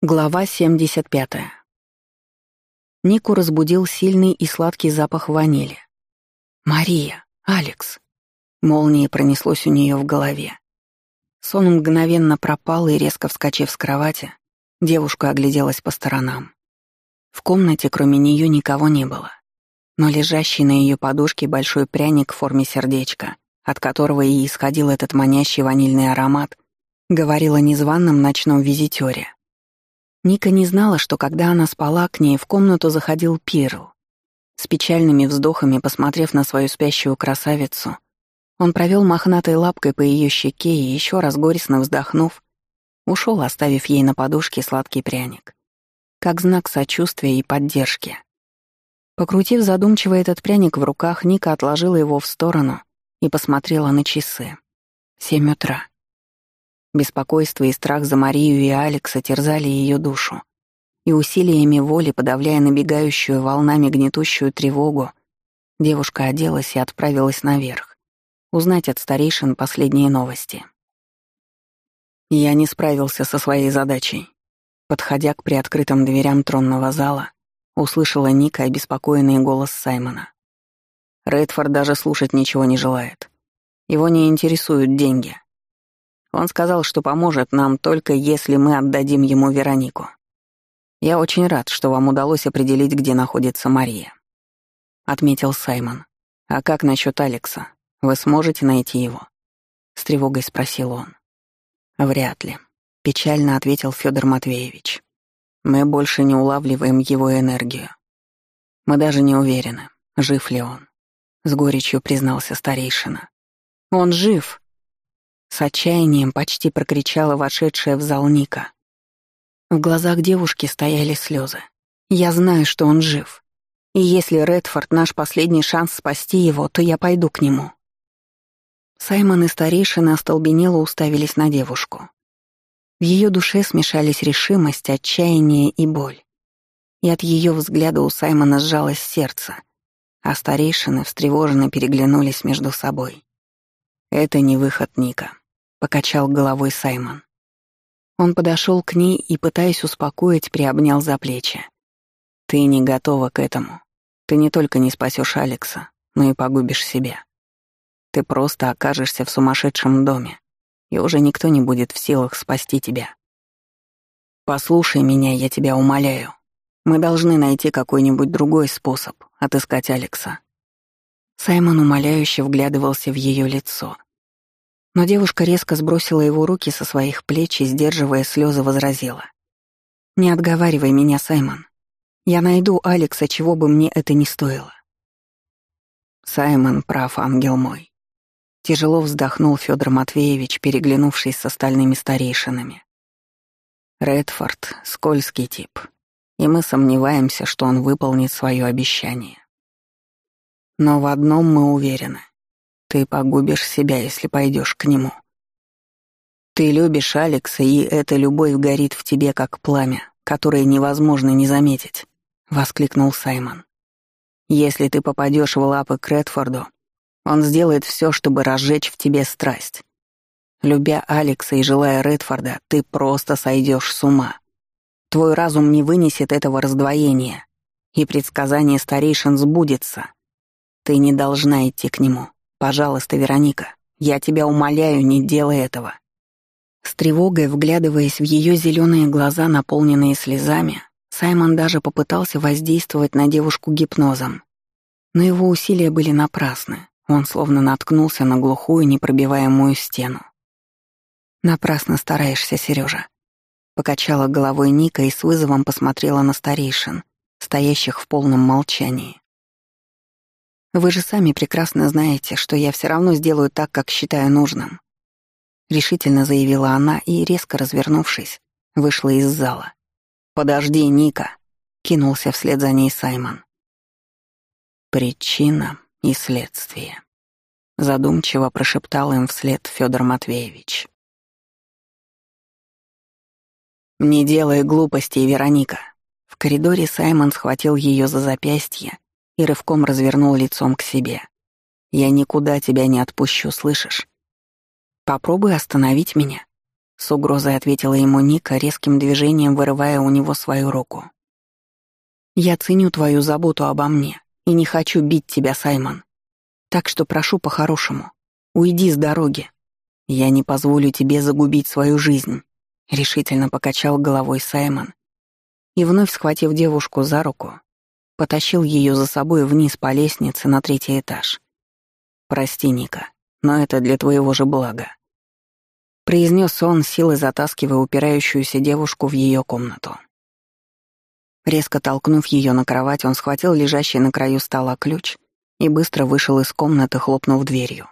Глава 75. Нику разбудил сильный и сладкий запах ванили. «Мария! Алекс!» Молнией пронеслось у нее в голове. Сон мгновенно пропал, и, резко вскочив с кровати, девушка огляделась по сторонам. В комнате кроме нее никого не было. Но лежащий на ее подушке большой пряник в форме сердечка, от которого и исходил этот манящий ванильный аромат, говорил о незваном ночном визитёре. Ника не знала, что когда она спала, к ней в комнату заходил Пирл. С печальными вздохами, посмотрев на свою спящую красавицу, он провел мохнатой лапкой по ее щеке и, еще раз горестно вздохнув, ушел, оставив ей на подушке сладкий пряник, как знак сочувствия и поддержки. Покрутив задумчиво этот пряник в руках, Ника отложила его в сторону и посмотрела на часы. Семь утра. Беспокойство и страх за Марию и Алекса терзали ее душу. И усилиями воли, подавляя набегающую волнами гнетущую тревогу, девушка оделась и отправилась наверх, узнать от старейшин последние новости. Я не справился со своей задачей. Подходя к приоткрытым дверям тронного зала, услышала Ника обеспокоенный голос Саймона. Редфорд даже слушать ничего не желает. Его не интересуют деньги. Он сказал, что поможет нам только если мы отдадим ему Веронику. Я очень рад, что вам удалось определить, где находится Мария. Отметил Саймон. А как насчет Алекса? Вы сможете найти его? С тревогой спросил он. Вряд ли. Печально ответил Федор Матвеевич. Мы больше не улавливаем его энергию. Мы даже не уверены, жив ли он. С горечью признался старейшина. Он жив, с отчаянием почти прокричала вошедшая в зал Ника. В глазах девушки стояли слезы. «Я знаю, что он жив. И если Редфорд — наш последний шанс спасти его, то я пойду к нему». Саймон и старейшина остолбенело уставились на девушку. В ее душе смешались решимость, отчаяние и боль. И от ее взгляда у Саймона сжалось сердце, а старейшины встревоженно переглянулись между собой. «Это не выход Ника», — покачал головой Саймон. Он подошел к ней и, пытаясь успокоить, приобнял за плечи. «Ты не готова к этому. Ты не только не спасешь Алекса, но и погубишь себя. Ты просто окажешься в сумасшедшем доме, и уже никто не будет в силах спасти тебя. Послушай меня, я тебя умоляю. Мы должны найти какой-нибудь другой способ отыскать Алекса. Саймон умоляюще вглядывался в ее лицо. Но девушка резко сбросила его руки со своих плеч и, сдерживая слезы, возразила. «Не отговаривай меня, Саймон. Я найду Алекса, чего бы мне это ни стоило». Саймон прав, ангел мой. Тяжело вздохнул Федор Матвеевич, переглянувшись с остальными старейшинами. Редфорд — скользкий тип, и мы сомневаемся, что он выполнит свое обещание. Но в одном мы уверены. Ты погубишь себя, если пойдешь к нему. Ты любишь Алекса, и эта любовь горит в тебе, как пламя, которое невозможно не заметить», — воскликнул Саймон. «Если ты попадешь в лапы к Редфорду, он сделает все, чтобы разжечь в тебе страсть. Любя Алекса и желая Редфорда, ты просто сойдешь с ума. Твой разум не вынесет этого раздвоения, и предсказание старейшин сбудется. Ты не должна идти к нему. Пожалуйста, Вероника, я тебя умоляю, не делай этого. С тревогой, вглядываясь в ее зеленые глаза, наполненные слезами, Саймон даже попытался воздействовать на девушку гипнозом. Но его усилия были напрасны. Он словно наткнулся на глухую, непробиваемую стену. «Напрасно стараешься, Сережа. Покачала головой Ника и с вызовом посмотрела на старейшин, стоящих в полном молчании. Вы же сами прекрасно знаете, что я все равно сделаю так, как считаю нужным. Решительно заявила она и, резко развернувшись, вышла из зала. «Подожди, Ника!» — кинулся вслед за ней Саймон. «Причина и следствие», — задумчиво прошептал им вслед Федор Матвеевич. «Не делай глупостей, Вероника!» В коридоре Саймон схватил ее за запястье и рывком развернул лицом к себе. «Я никуда тебя не отпущу, слышишь? Попробуй остановить меня». С угрозой ответила ему Ника, резким движением вырывая у него свою руку. «Я ценю твою заботу обо мне и не хочу бить тебя, Саймон. Так что прошу по-хорошему, уйди с дороги. Я не позволю тебе загубить свою жизнь», — решительно покачал головой Саймон и, вновь схватив девушку за руку, потащил ее за собой вниз по лестнице на третий этаж. «Прости, Ника, но это для твоего же блага», — произнес он, силой затаскивая упирающуюся девушку в ее комнату. Резко толкнув ее на кровать, он схватил лежащий на краю стола ключ и быстро вышел из комнаты, хлопнув дверью.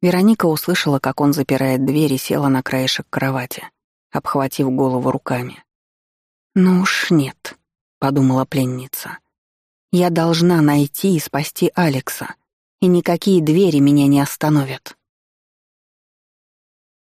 Вероника услышала, как он запирает дверь и села на краешек кровати, обхватив голову руками. «Ну уж нет», — подумала пленница. «Я должна найти и спасти Алекса, и никакие двери меня не остановят».